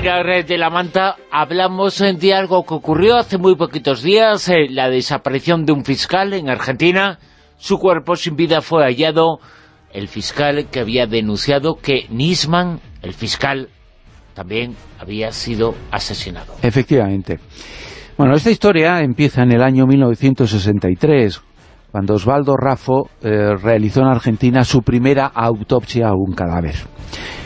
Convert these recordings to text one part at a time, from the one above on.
tirar de la manta, hablamos de algo que ocurrió hace muy poquitos días, eh, la desaparición de un fiscal en Argentina. Su cuerpo sin vida fue hallado. El fiscal que había denunciado que Nisman, el fiscal, también había sido asesinado. Efectivamente. Bueno, esta historia empieza en el año 1963, cuando Osvaldo Raffo eh, realizó en Argentina su primera autopsia a un cadáver.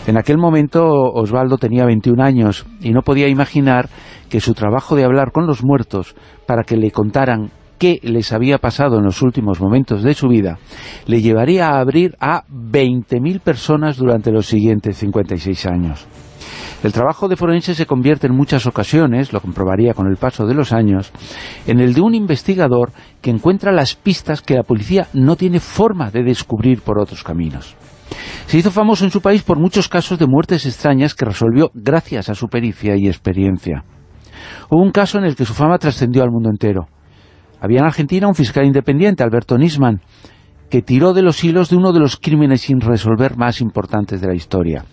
En aquel momento Osvaldo tenía 21 años y no podía imaginar que su trabajo de hablar con los muertos para que le contaran qué les había pasado en los últimos momentos de su vida, le llevaría a abrir a 20.000 personas durante los siguientes 56 años. El trabajo de forense se convierte en muchas ocasiones, lo comprobaría con el paso de los años, en el de un investigador que encuentra las pistas que la policía no tiene forma de descubrir por otros caminos. Se hizo famoso en su país por muchos casos de muertes extrañas que resolvió gracias a su pericia y experiencia. Hubo un caso en el que su fama trascendió al mundo entero. Había en Argentina un fiscal independiente, Alberto Nisman, que tiró de los hilos de uno de los crímenes sin resolver más importantes de la historia.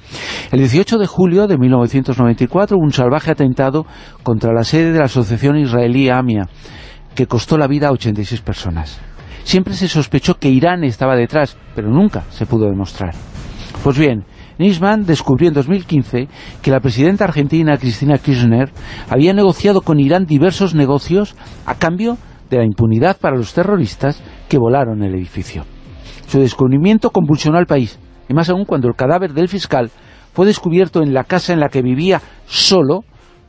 El 18 de julio de 1994 un salvaje atentado contra la sede de la Asociación Israelí AMIA, que costó la vida a 86 personas. Siempre se sospechó que Irán estaba detrás, pero nunca se pudo demostrar. Pues bien, Nisman descubrió en 2015 que la presidenta argentina Cristina Kirchner había negociado con Irán diversos negocios a cambio de la impunidad para los terroristas que volaron el edificio. Su descubrimiento convulsionó al país, y más aún cuando el cadáver del fiscal fue descubierto en la casa en la que vivía solo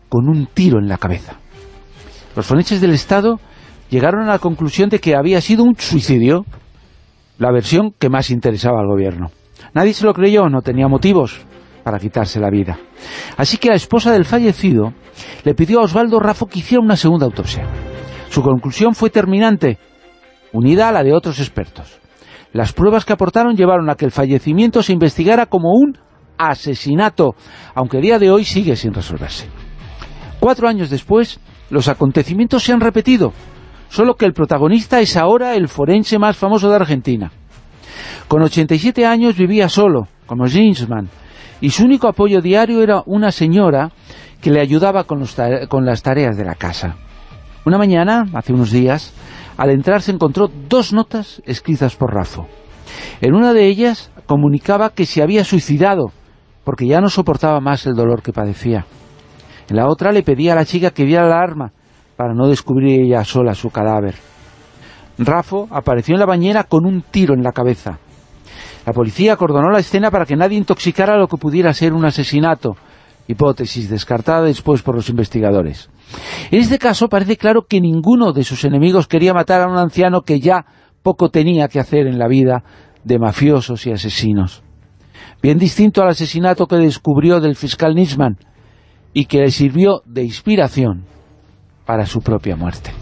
con un tiro en la cabeza. Los forenses del Estado llegaron a la conclusión de que había sido un suicidio, la versión que más interesaba al gobierno. Nadie se lo creyó, no tenía motivos para quitarse la vida. Así que la esposa del fallecido le pidió a Osvaldo Rafo que hiciera una segunda autopsia. Su conclusión fue terminante, unida a la de otros expertos. Las pruebas que aportaron llevaron a que el fallecimiento se investigara como un asesinato, aunque a día de hoy sigue sin resolverse. Cuatro años después, los acontecimientos se han repetido, solo que el protagonista es ahora el forense más famoso de Argentina. Con 87 años vivía solo, como Ginsman, y su único apoyo diario era una señora que le ayudaba con, con las tareas de la casa. Una mañana, hace unos días, al entrar se encontró dos notas escritas por Razo. En una de ellas comunicaba que se había suicidado, porque ya no soportaba más el dolor que padecía. En la otra le pedía a la chica que viera la arma, para no descubrir ella sola su cadáver. Rafo apareció en la bañera con un tiro en la cabeza. La policía acordonó la escena para que nadie intoxicara lo que pudiera ser un asesinato, hipótesis descartada después por los investigadores. En este caso parece claro que ninguno de sus enemigos quería matar a un anciano que ya poco tenía que hacer en la vida de mafiosos y asesinos. Bien distinto al asesinato que descubrió del fiscal Nisman y que le sirvió de inspiración para su propia muerte.